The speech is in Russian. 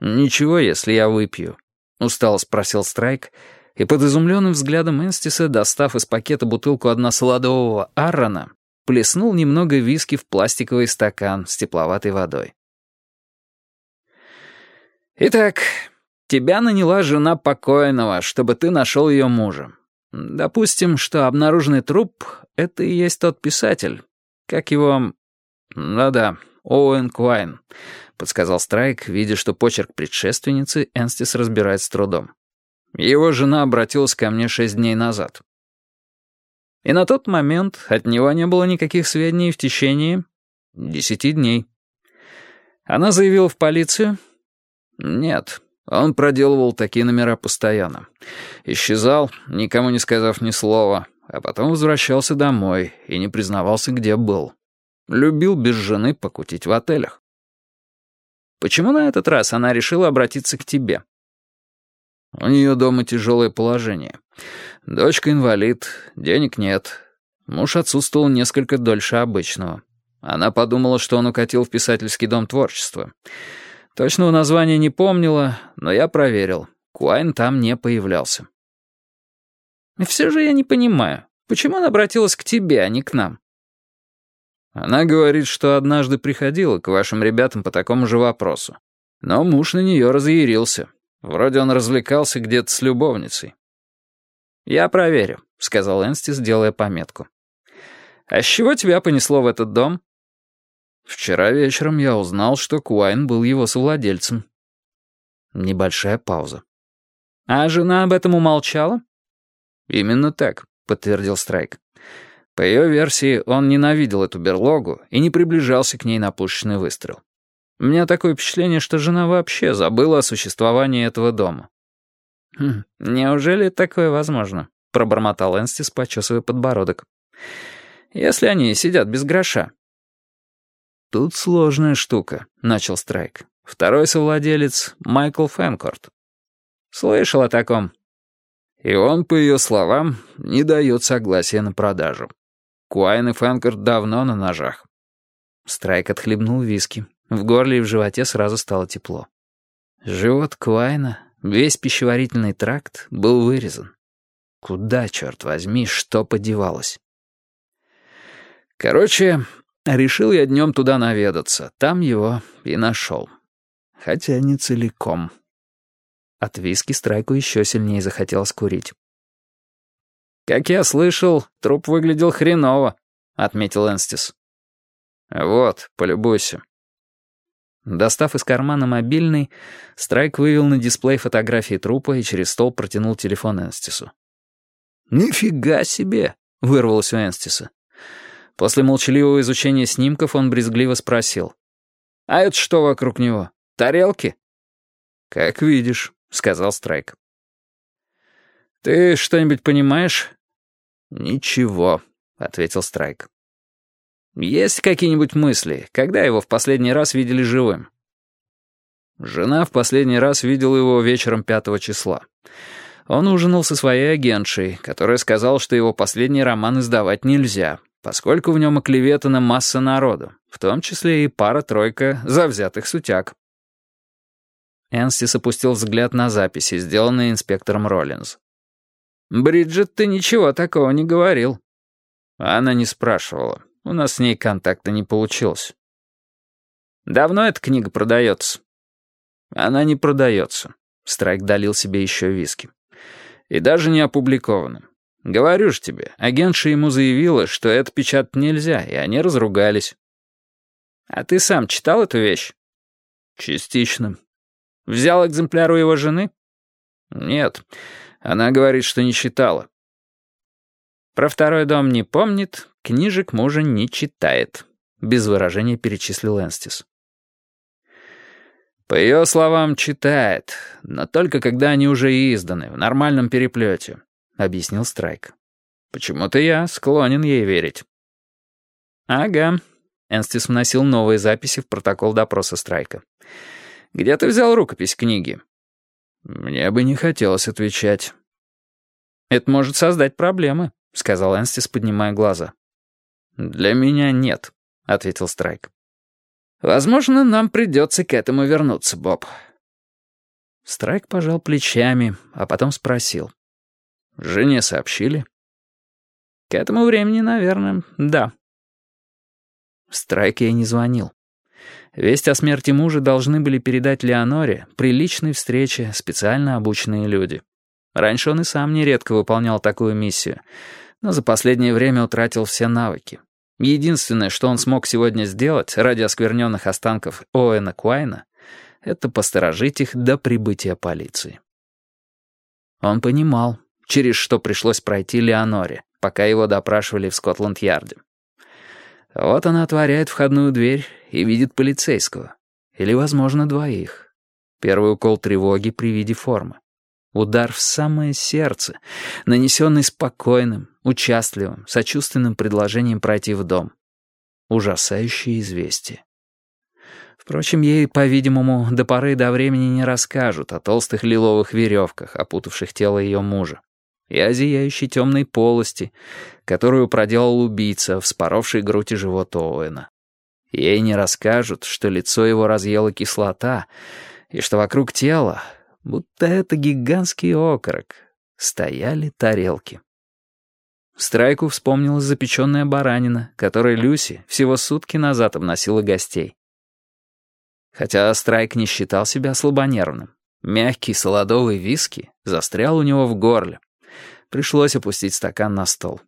«Ничего, если я выпью», — устало спросил Страйк, и под изумленным взглядом Энстиса, достав из пакета бутылку односолодового Аррона, плеснул немного виски в пластиковый стакан с тепловатой водой. «Итак, тебя наняла жена покойного, чтобы ты нашел ее мужа. Допустим, что обнаруженный труп — это и есть тот писатель. Как его... Да-да, Оуэн Куайн», — подсказал Страйк, видя, что почерк предшественницы Энстис разбирает с трудом. Его жена обратилась ко мне шесть дней назад. И на тот момент от него не было никаких сведений в течение десяти дней. Она заявила в полицию? Нет, он проделывал такие номера постоянно. Исчезал, никому не сказав ни слова, а потом возвращался домой и не признавался, где был. Любил без жены покутить в отелях. Почему на этот раз она решила обратиться к тебе? У нее дома тяжелое положение. Дочка инвалид, денег нет. Муж отсутствовал несколько дольше обычного. Она подумала, что он укатил в писательский дом творчества. Точного названия не помнила, но я проверил. Куайн там не появлялся. Все же я не понимаю, почему она обратилась к тебе, а не к нам? Она говорит, что однажды приходила к вашим ребятам по такому же вопросу. Но муж на нее разъярился. Вроде он развлекался где-то с любовницей. «Я проверю», — сказал Энстис, делая пометку. «А с чего тебя понесло в этот дом?» «Вчера вечером я узнал, что Куайн был его совладельцем». Небольшая пауза. «А жена об этом умолчала?» «Именно так», — подтвердил Страйк. По ее версии, он ненавидел эту берлогу и не приближался к ней на пушечный выстрел. У меня такое впечатление, что жена вообще забыла о существовании этого дома. «Хм, «Неужели такое возможно?» — пробормотал Энстис, почесывая подбородок. «Если они сидят без гроша». «Тут сложная штука», — начал Страйк. «Второй совладелец — Майкл Фэнкорт». «Слышал о таком». И он, по ее словам, не дает согласия на продажу. Куайн и Фэнкорт давно на ножах. Страйк отхлебнул виски. В горле и в животе сразу стало тепло. Живот Квайна, весь пищеварительный тракт, был вырезан. Куда, черт возьми, что подевалось? Короче, решил я днем туда наведаться. Там его и нашел. Хотя не целиком. От виски Страйку еще сильнее захотелось курить. «Как я слышал, труп выглядел хреново», — отметил Энстис. «Вот, полюбуйся». Достав из кармана мобильный, Страйк вывел на дисплей фотографии трупа и через стол протянул телефон Энстису. «Нифига себе!» — вырвалось у Энстиса. После молчаливого изучения снимков он брезгливо спросил. «А это что вокруг него? Тарелки?» «Как видишь», — сказал Страйк. «Ты что-нибудь понимаешь?» «Ничего», — ответил Страйк. Есть какие-нибудь мысли, когда его в последний раз видели живым? Жена в последний раз видела его вечером пятого числа. Он ужинал со своей агентшей, которая сказала, что его последний роман издавать нельзя, поскольку в нем оклеветана масса народу, в том числе и пара-тройка завзятых сутяг. Энстис опустил взгляд на записи, сделанные инспектором Роллинз. «Бриджит, ты ничего такого не говорил». Она не спрашивала. У нас с ней контакта не получилось. Давно эта книга продается? Она не продается. Страйк долил себе еще виски. И даже не опубликована. Говорю ж тебе, агентша ему заявила, что это печатать нельзя, и они разругались. А ты сам читал эту вещь? Частично. Взял экземпляр у его жены? Нет. Она говорит, что не читала. Про второй дом не помнит, книжек мужа не читает», — без выражения перечислил Энстис. «По ее словам, читает, но только когда они уже изданы, в нормальном переплете», — объяснил Страйк. «Почему-то я склонен ей верить». «Ага», — Энстис вносил новые записи в протокол допроса Страйка. «Где ты взял рукопись книги?» «Мне бы не хотелось отвечать». «Это может создать проблемы», — сказал Энстис, поднимая глаза. «Для меня нет», — ответил Страйк. «Возможно, нам придется к этому вернуться, Боб. Страйк пожал плечами, а потом спросил. «Жене сообщили?» «К этому времени, наверное, да». Страйк ей не звонил. Весть о смерти мужа должны были передать Леоноре при личной встрече специально обученные люди. Раньше он и сам нередко выполнял такую миссию, но за последнее время утратил все навыки. Единственное, что он смог сегодня сделать ради оскверненных останков Оэна Куайна, это посторожить их до прибытия полиции. Он понимал, через что пришлось пройти Леоноре, пока его допрашивали в Скотланд-Ярде. Вот она отворяет входную дверь и видит полицейского. Или, возможно, двоих. Первый укол тревоги при виде формы. Удар в самое сердце, нанесенный спокойным, участливым, сочувственным предложением пройти в дом. Ужасающее известие. Впрочем, ей, по-видимому, до поры до времени не расскажут о толстых лиловых веревках, опутавших тело ее мужа, и о зияющей темной полости, которую проделал убийца, вспоровший грудь и живот Оуэна. Ей не расскажут, что лицо его разъела кислота, и что вокруг тела, будто это гигантский окорок, стояли тарелки. Страйку вспомнилась запеченная баранина, которой Люси всего сутки назад обносила гостей. Хотя Страйк не считал себя слабонервным. Мягкий солодовый виски застрял у него в горле. Пришлось опустить стакан на стол.